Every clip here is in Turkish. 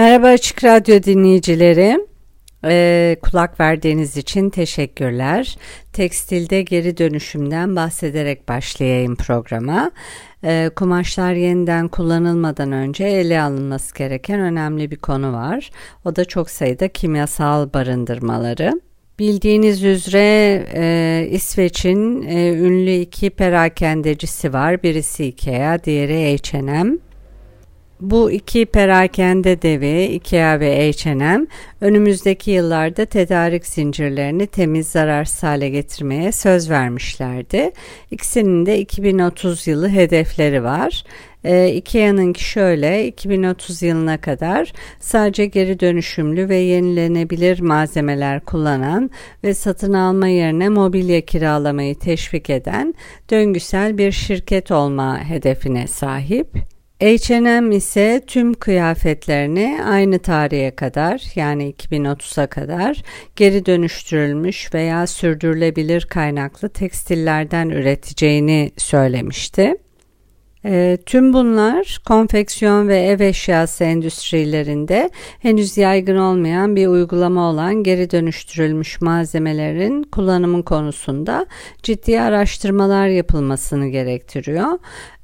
Merhaba Açık Radyo dinleyicileri. Ee, kulak verdiğiniz için teşekkürler. Tekstilde geri dönüşümden bahsederek başlayayım programa. Ee, kumaşlar yeniden kullanılmadan önce ele alınması gereken önemli bir konu var. O da çok sayıda kimyasal barındırmaları. Bildiğiniz üzere e, İsveç'in e, ünlü iki perakendecisi var. Birisi Ikea, diğeri H&M. Bu iki perakende devi IKEA ve H&M önümüzdeki yıllarda tedarik zincirlerini temiz zararsız hale getirmeye söz vermişlerdi. İkisinin de 2030 yılı hedefleri var. E, Ikea'nınki şöyle 2030 yılına kadar sadece geri dönüşümlü ve yenilenebilir malzemeler kullanan ve satın alma yerine mobilya kiralamayı teşvik eden döngüsel bir şirket olma hedefine sahip. H&M ise tüm kıyafetlerini aynı tarihe kadar yani 2030'a kadar geri dönüştürülmüş veya sürdürülebilir kaynaklı tekstillerden üreteceğini söylemişti. E, tüm bunlar konfeksiyon ve ev eşyası endüstrilerinde henüz yaygın olmayan bir uygulama olan geri dönüştürülmüş malzemelerin kullanımı konusunda ciddi araştırmalar yapılmasını gerektiriyor.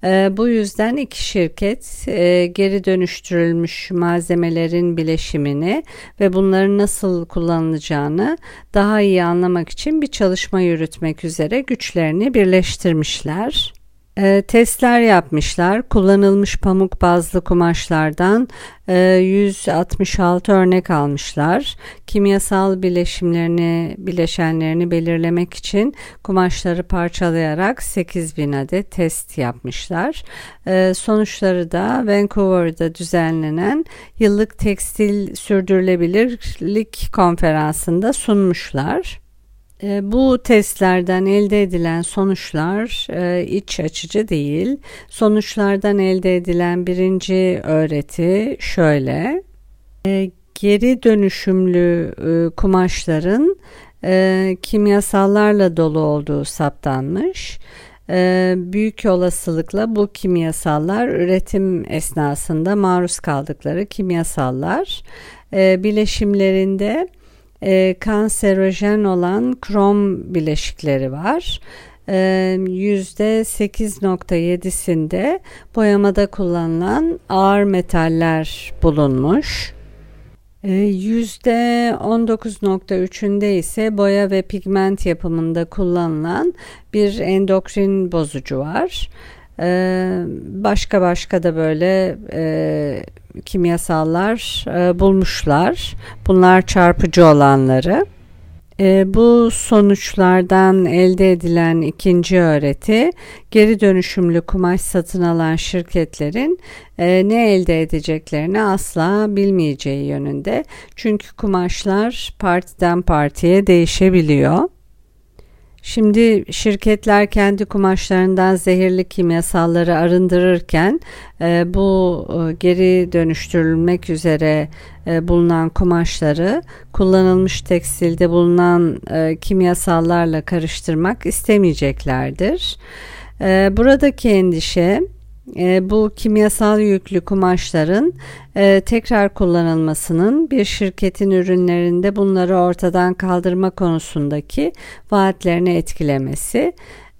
E, bu yüzden iki şirket e, geri dönüştürülmüş malzemelerin bileşimini ve bunların nasıl kullanılacağını daha iyi anlamak için bir çalışma yürütmek üzere güçlerini birleştirmişler. E, testler yapmışlar. Kullanılmış pamuk bazlı kumaşlardan e, 166 örnek almışlar. Kimyasal bileşimlerini, bileşenlerini belirlemek için kumaşları parçalayarak 8000 adet test yapmışlar. E, sonuçları da Vancouver'da düzenlenen yıllık tekstil sürdürülebilirlik konferansında sunmuşlar. E, bu testlerden elde edilen sonuçlar e, iç açıcı değil. Sonuçlardan elde edilen birinci öğreti şöyle. E, geri dönüşümlü kumaşların kimyasallarla dolu olduğu saptanmış. büyük olasılıkla bu kimyasallar üretim esnasında maruz kaldıkları kimyasallar bileşimlerinde e, kanserojen olan krom bileşikleri var. %8.7'sinde e, boyamada kullanılan ağır metaller bulunmuş. %19.3'ünde e, ise boya ve pigment yapımında kullanılan bir endokrin bozucu var. Ee, başka başka da böyle e, kimyasallar e, bulmuşlar. Bunlar çarpıcı olanları. E, bu sonuçlardan elde edilen ikinci öğreti geri dönüşümlü kumaş satın alan şirketlerin e, ne elde edeceklerini asla bilmeyeceği yönünde. Çünkü kumaşlar partiden partiye değişebiliyor. Şimdi şirketler kendi kumaşlarından zehirli kimyasalları arındırırken e, bu e, geri dönüştürülmek üzere e, bulunan kumaşları kullanılmış tekstilde bulunan kimyasallarla karıştırmak istemeyeceklerdir. Buradaki endişe e, bu kimyasal yüklü kumaşların e, tekrar kullanılmasının bir şirketin ürünlerinde bunları ortadan kaldırma konusundaki vaatlerini etkilemesi.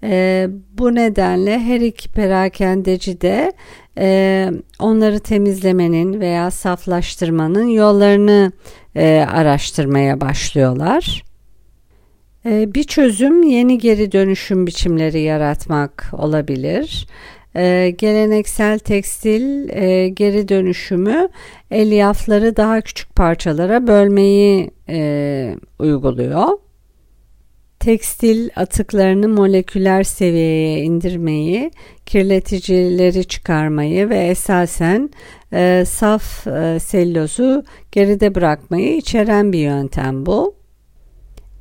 E, bu nedenle her iki perakendeci de e, onları temizlemenin veya saflaştırmanın yollarını e, araştırmaya başlıyorlar. E, bir çözüm yeni geri dönüşüm biçimleri yaratmak olabilir. Ee, geleneksel tekstil e, geri dönüşümü elyafları daha küçük parçalara bölmeyi e, uyguluyor. tekstil atıklarını moleküler seviyeye indirmeyi, kirleticileri çıkarmayı ve esasen e, saf e, sellozu geride bırakmayı içeren bir yöntem bu.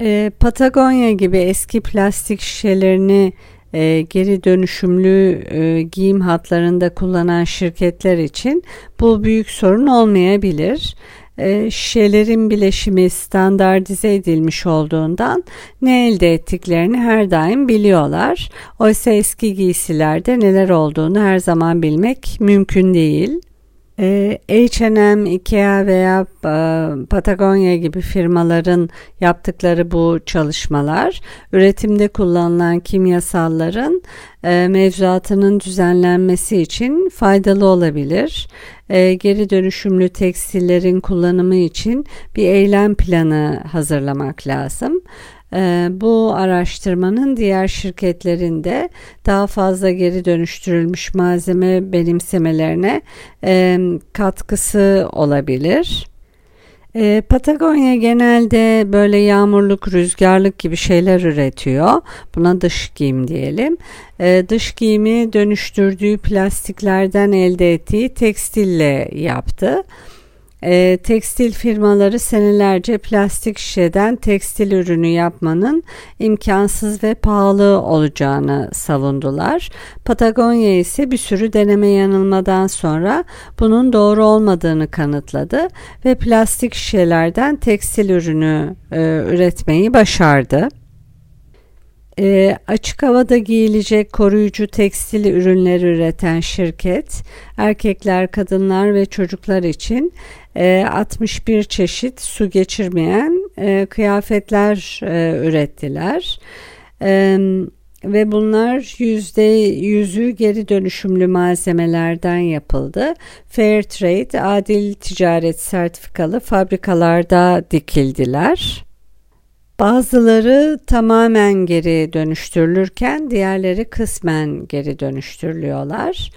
E, Patagonya gibi eski plastik şişelerini e, geri dönüşümlü e, giyim hatlarında kullanan şirketler için bu büyük sorun olmayabilir. E, şişelerin bileşimi standartize edilmiş olduğundan ne elde ettiklerini her daim biliyorlar. Oysa eski giysilerde neler olduğunu her zaman bilmek mümkün değil. H&M, Ikea veya e, Patagonya gibi firmaların yaptıkları bu çalışmalar üretimde kullanılan kimyasalların e, mevzuatının düzenlenmesi için faydalı olabilir. E, geri dönüşümlü tekstillerin kullanımı için bir eylem planı hazırlamak lazım. Ee, bu araştırmanın diğer şirketlerinde daha fazla geri dönüştürülmüş malzeme benimsemelerine e, katkısı olabilir. E, Patagonya genelde böyle yağmurluk, rüzgarlık gibi şeyler üretiyor. Buna dış giyim diyelim. E, dış giyimi dönüştürdüğü plastiklerden elde ettiği tekstille yaptı. E, tekstil firmaları senelerce plastik şişeden tekstil ürünü yapmanın imkansız ve pahalı olacağını savundular. Patagonya ise bir sürü deneme yanılmadan sonra bunun doğru olmadığını kanıtladı ve plastik şişelerden tekstil ürünü e, üretmeyi başardı. E, açık havada giyilecek koruyucu tekstil ürünleri üreten şirket erkekler, kadınlar ve çocuklar için e, 61 çeşit su geçirmeyen e, kıyafetler e, ürettiler. E, ve bunlar yüzde yüzü geri dönüşümlü malzemelerden yapıldı. Fair Trade, adil ticaret sertifikalı fabrikalarda dikildiler. Bazıları tamamen geri dönüştürülürken diğerleri kısmen geri dönüştürülüyorlar.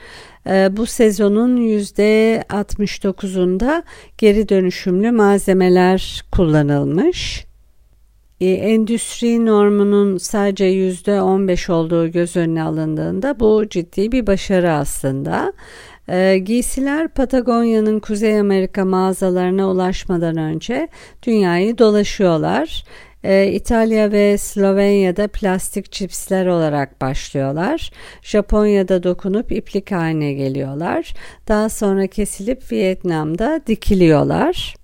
Ee, bu sezonun %69'unda geri dönüşümlü malzemeler kullanılmış. Ee, endüstri normunun sadece %15 olduğu göz önüne alındığında bu ciddi bir başarı aslında. E, giysiler Patagonya'nın Kuzey Amerika mağazalarına ulaşmadan önce dünyayı dolaşıyorlar. E, İtalya ve Slovenya'da plastik çipsler olarak başlıyorlar. Japonya'da dokunup iplik haline geliyorlar. Daha sonra kesilip Vietnam'da dikiliyorlar.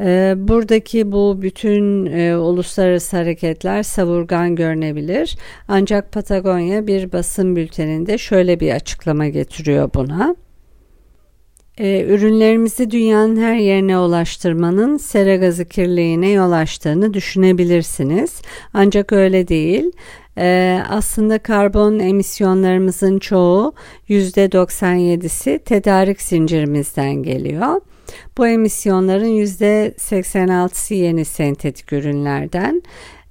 Ee, buradaki bu bütün e, uluslararası hareketler savurgan görünebilir. Ancak Patagonya bir basın bülteninde şöyle bir açıklama getiriyor buna. E, ürünlerimizi dünyanın her yerine ulaştırmanın sera gazı kirliliğine yol açtığını düşünebilirsiniz. Ancak öyle değil. E, aslında karbon emisyonlarımızın çoğu %97'si tedarik zincirimizden geliyor. Bu emisyonların %86'sı yeni sentetik ürünlerden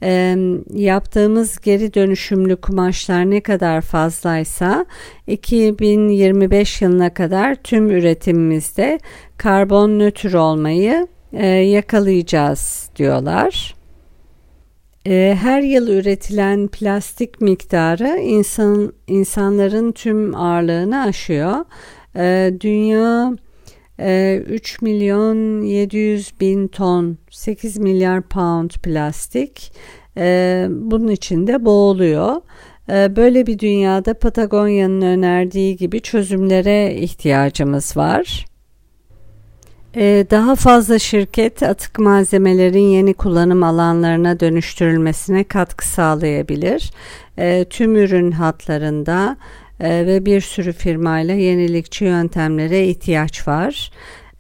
e, yaptığımız geri dönüşümlü kumaşlar ne kadar fazlaysa 2025 yılına kadar tüm üretimimizde karbon nötr olmayı e, yakalayacağız diyorlar. E, her yıl üretilen plastik miktarı insan insanların tüm ağırlığını aşıyor. E, dünya 3 milyon 700 bin ton 8 milyar pound plastik bunun içinde boğuluyor. Böyle bir dünyada Patagonya'nın önerdiği gibi çözümlere ihtiyacımız var. Daha fazla şirket atık malzemelerin yeni kullanım alanlarına dönüştürülmesine katkı sağlayabilir. Tüm ürün hatlarında e, ve bir sürü firmayla yenilikçi yöntemlere ihtiyaç var.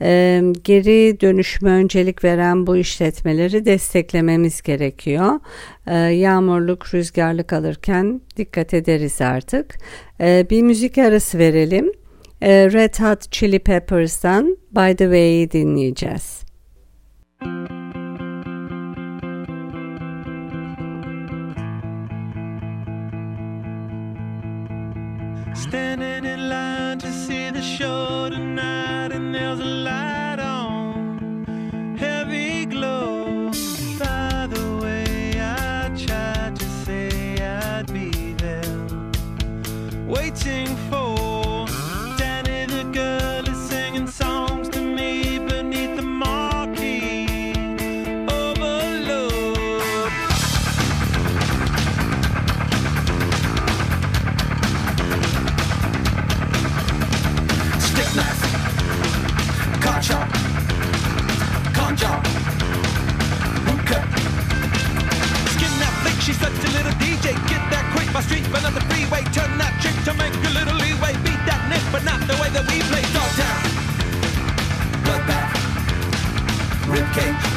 E, geri dönüşüme öncelik veren bu işletmeleri desteklememiz gerekiyor. E, yağmurluk, rüzgarlık alırken dikkat ederiz artık. Bir müzik arası verelim. Red Hot Chili Peppers'tan By The Way'i dinleyeceğiz. Müzik Standing in line to see the show tonight, and there's a light to make a little leeway. Beat that Nick, but not the way that we play. Dogtown. Bloodbath. Ribcage.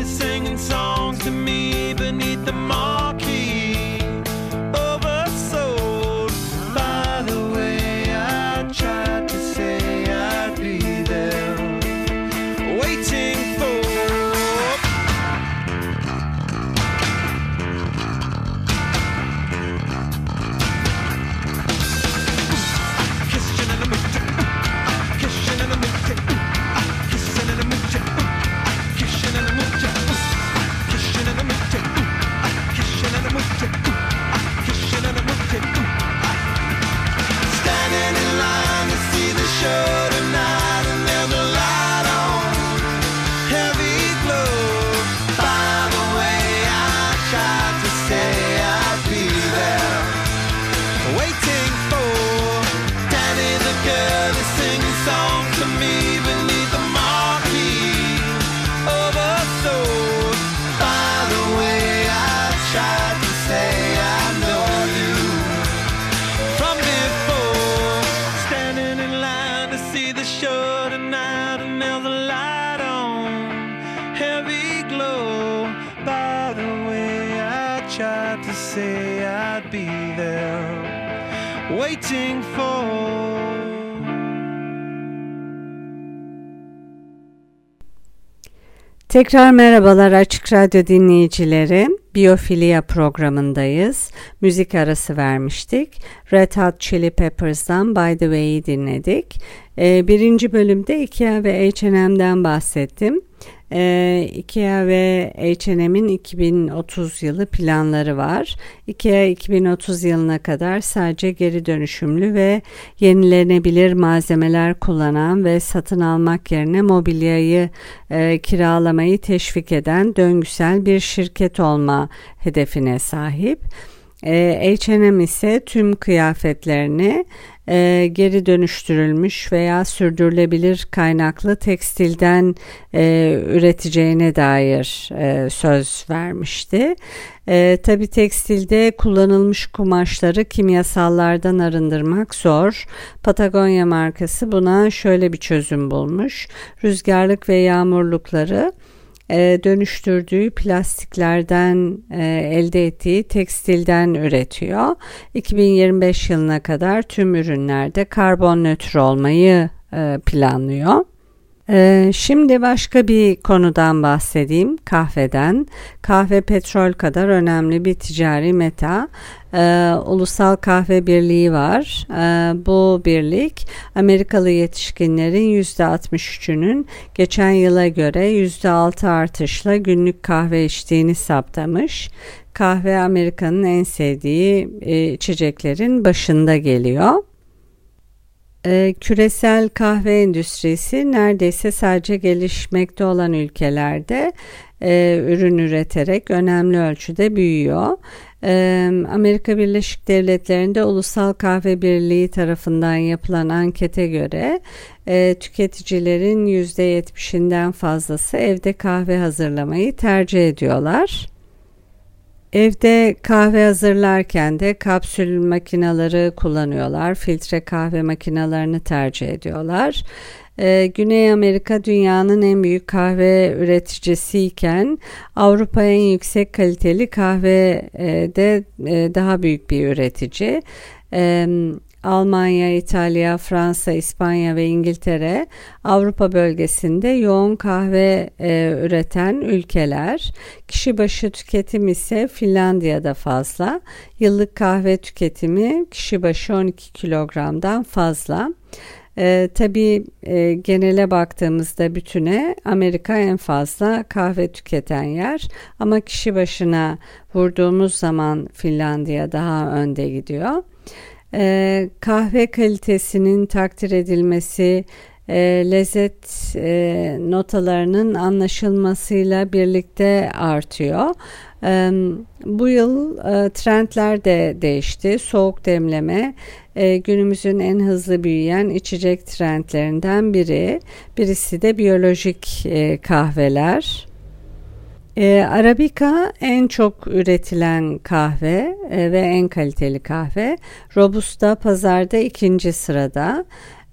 Waiting for. Tekrar merhabalar Açık Radyo dinleyicileri. Biyofilya programındayız. Müzik arası vermiştik. Red Hot Chili Peppers'dan By The Way'i dinledik. Ee, birinci bölümde Ikea ve H&M'den bahsettim. Ee, Ikea ve H&M'in 2030 yılı planları var. Ikea 2030 yılına kadar sadece geri dönüşümlü ve yenilenebilir malzemeler kullanan ve satın almak yerine mobilyayı e, kiralamayı teşvik eden döngüsel bir şirket olma hedefine sahip. E, H&M ise tüm kıyafetlerini e, geri dönüştürülmüş veya sürdürülebilir kaynaklı tekstilden e, üreteceğine dair e, söz vermişti. E, Tabi tekstilde kullanılmış kumaşları kimyasallardan arındırmak zor. Patagonya markası buna şöyle bir çözüm bulmuş. Rüzgarlık ve yağmurlukları dönüştürdüğü plastiklerden e, elde ettiği tekstilden üretiyor. 2025 yılına kadar tüm ürünlerde karbon nötr olmayı e, planlıyor. Ee, şimdi başka bir konudan bahsedeyim kahveden. Kahve petrol kadar önemli bir ticari meta. Ee, Ulusal Kahve Birliği var. Ee, bu birlik Amerikalı yetişkinlerin %63'ünün geçen yıla göre %6 artışla günlük kahve içtiğini saptamış. Kahve Amerika'nın en sevdiği e, içeceklerin başında geliyor. E, küresel kahve endüstrisi neredeyse sadece gelişmekte olan ülkelerde e, ürün üreterek önemli ölçüde büyüyor. E, Amerika Birleşik Devletleri'nde Ulusal Kahve Birliği tarafından yapılan ankete göre e, tüketicilerin %70'inden fazlası evde kahve hazırlamayı tercih ediyorlar. Evde kahve hazırlarken de kapsül makineleri kullanıyorlar. Filtre kahve makinelerini tercih ediyorlar. Ee, Güney Amerika dünyanın en büyük kahve üreticisiyken Avrupa en yüksek kaliteli kahve e, e, daha büyük bir üretici. E, Almanya, İtalya, Fransa, İspanya ve İngiltere Avrupa bölgesinde yoğun kahve e, üreten ülkeler. Kişi başı tüketim ise Finlandiya'da fazla. Yıllık kahve tüketimi kişi başı 12 kilogramdan fazla. E, tabii e, genele baktığımızda bütüne Amerika en fazla kahve tüketen yer ama kişi başına vurduğumuz zaman Finlandiya daha önde gidiyor. E, kahve kalitesinin takdir edilmesi, e, lezzet e, notalarının anlaşılmasıyla birlikte artıyor. E, bu yıl e, trendler de değişti. Soğuk demleme e, günümüzün en hızlı büyüyen içecek trendlerinden biri. Birisi de biyolojik e, kahveler. E, Arabica en çok üretilen kahve e, ve en kaliteli kahve. Robusta pazarda ikinci sırada.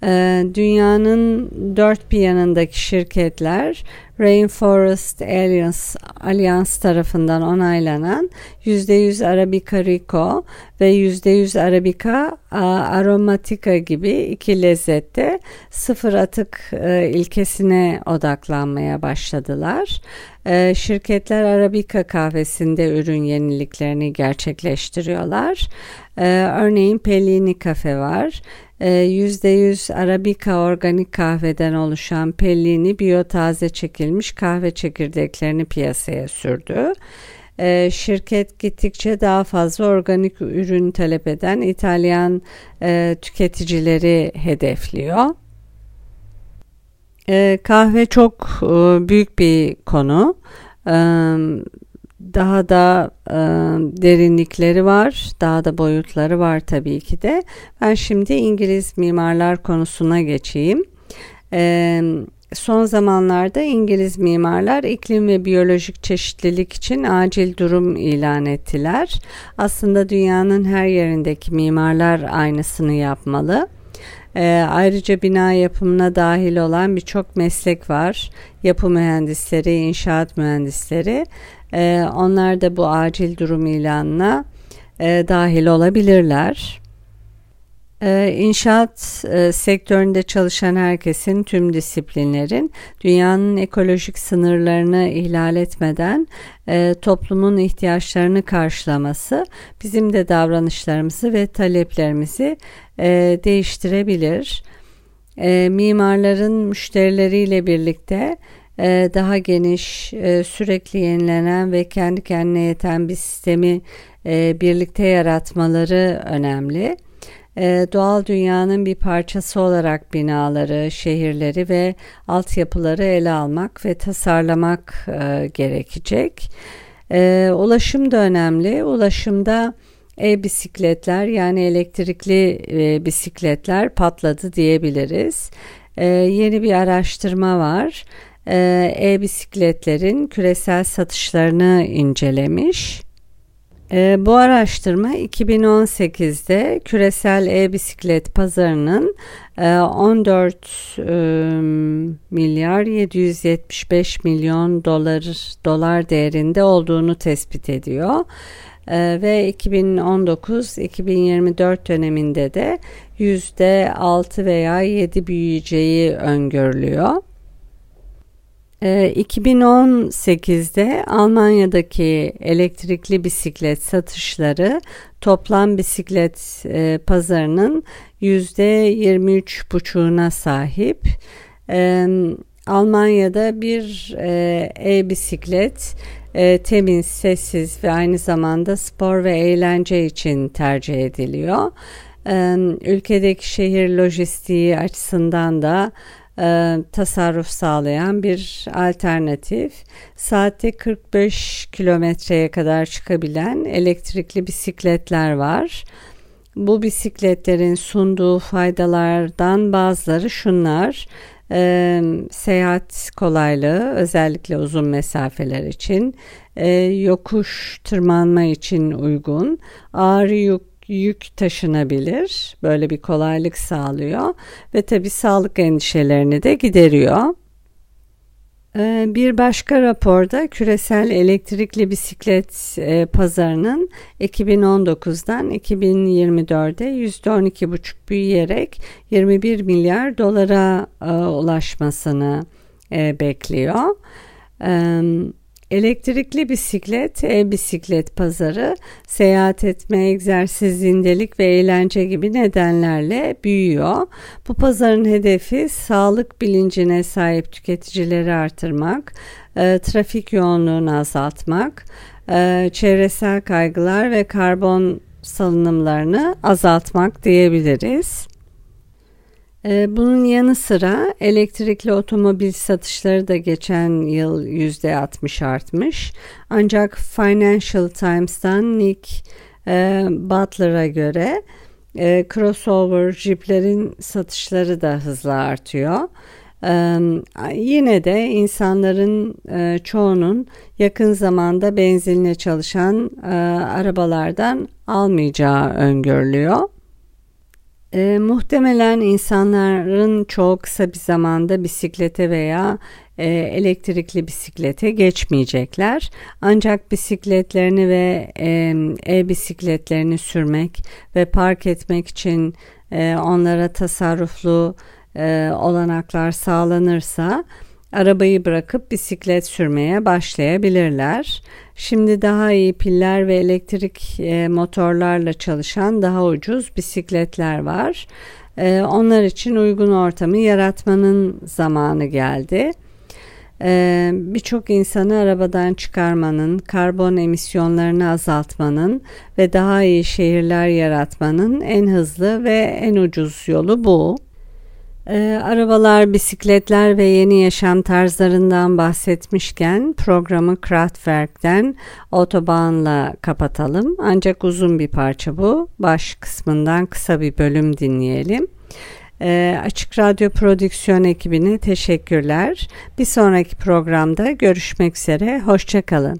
E, dünyanın dört bir yanındaki şirketler Rainforest Alliance, Alliance tarafından onaylanan %100 Arabica Rico ve %100 Arabica Aromatica gibi iki lezzette sıfır atık e, ilkesine odaklanmaya başladılar. E, şirketler Arabica kahvesinde ürün yeniliklerini gerçekleştiriyorlar. E, örneğin Pellini Kafe var. %100 Arabica organik kahveden oluşan Pellini biyotaze çekilmiş kahve çekirdeklerini piyasaya sürdü. Şirket gittikçe daha fazla organik ürün talep eden İtalyan e, tüketicileri hedefliyor. E, kahve çok e, büyük bir konu. E, daha da e, derinlikleri var, daha da boyutları var tabii ki de. Ben şimdi İngiliz mimarlar konusuna geçeyim. E, son zamanlarda İngiliz mimarlar iklim ve biyolojik çeşitlilik için acil durum ilan ettiler. Aslında dünyanın her yerindeki mimarlar aynısını yapmalı. E, ayrıca bina yapımına dahil olan birçok meslek var. Yapı mühendisleri, inşaat mühendisleri. E, onlar da bu acil durum ilanına e, dahil olabilirler. Ee, inşaat e, sektöründe çalışan herkesin tüm disiplinlerin dünyanın ekolojik sınırlarını ihlal etmeden e, toplumun ihtiyaçlarını karşılaması bizim de davranışlarımızı ve taleplerimizi e, değiştirebilir. Mimarların müşterileriyle birlikte daha geniş, sürekli yenilenen ve kendi kendine yeten bir sistemi birlikte yaratmaları önemli e, doğal dünyanın bir parçası olarak binaları, şehirleri ve altyapıları ele almak ve tasarlamak e, gerekecek. E, ulaşım da önemli. Ulaşımda e-bisikletler yani elektrikli e, bisikletler patladı diyebiliriz. E, yeni bir araştırma var. E-bisikletlerin küresel satışlarını incelemiş. E, bu araştırma 2018'de küresel e-bisiklet pazarının e, 14 e, milyar 775 milyon dolar dolar değerinde olduğunu tespit ediyor. E, ve 2019-2024 döneminde de %6 veya 7 büyüyeceği öngörülüyor. 2018'de ee, Almanya'daki elektrikli bisiklet satışları toplam bisiklet e, pazarının %23,5'una sahip. Ee, Almanya'da bir e, e-bisiklet e, temiz, sessiz ve aynı zamanda spor ve eğlence için tercih ediliyor. ülkedeki şehir lojistiği açısından da e, tasarruf sağlayan bir alternatif. Saatte 45 kilometreye kadar çıkabilen elektrikli bisikletler var. Bu bisikletlerin sunduğu faydalardan bazıları şunlar. E, seyahat kolaylığı özellikle uzun mesafeler için e, yokuş tırmanma için uygun ağır yük yük taşınabilir. Böyle bir kolaylık sağlıyor ve tabii sağlık endişelerini de gideriyor. Ee, bir başka raporda küresel elektrikli bisiklet e, pazarının 2019'dan 2024'e %12,5 büyüyerek 21 milyar dolara e, ulaşmasını e, bekliyor. Elektrikli bisiklet, e-bisiklet pazarı seyahat etme, egzersiz, zindelik ve eğlence gibi nedenlerle büyüyor. Bu pazarın hedefi sağlık bilincine sahip tüketicileri artırmak, e, trafik yoğunluğunu azaltmak, e, çevresel kaygılar ve karbon salınımlarını azaltmak diyebiliriz. Ee, bunun yanı sıra elektrikli otomobil satışları da geçen yıl %60 artmış. Ancak Financial Times'tan Nick e, Butler'a göre e, crossover jiplerin satışları da hızla artıyor. Ee, yine de insanların e, çoğunun yakın zamanda benzinle çalışan arabalardan almayacağı öngörülüyor. E, muhtemelen insanların çok kısa bir zamanda bisiklete veya e, elektrikli bisiklete geçmeyecekler. Ancak bisikletlerini ve e-bisikletlerini sürmek ve park etmek için e, onlara tasarruflu e, olanaklar sağlanırsa arabayı bırakıp bisiklet sürmeye başlayabilirler. Şimdi daha iyi piller ve elektrik e, motorlarla çalışan daha ucuz bisikletler var. E, onlar için uygun ortamı yaratmanın zamanı geldi. E, Birçok insanı arabadan çıkarmanın, karbon emisyonlarını azaltmanın ve daha iyi şehirler yaratmanın en hızlı ve en ucuz yolu bu. E, arabalar, bisikletler ve yeni yaşam tarzlarından bahsetmişken programı Kraftwerk'ten Autobahn'la kapatalım. Ancak uzun bir parça bu. Baş kısmından kısa bir bölüm dinleyelim. E, Açık Radyo Prodüksiyon ekibine teşekkürler. Bir sonraki programda görüşmek üzere. Hoşçakalın.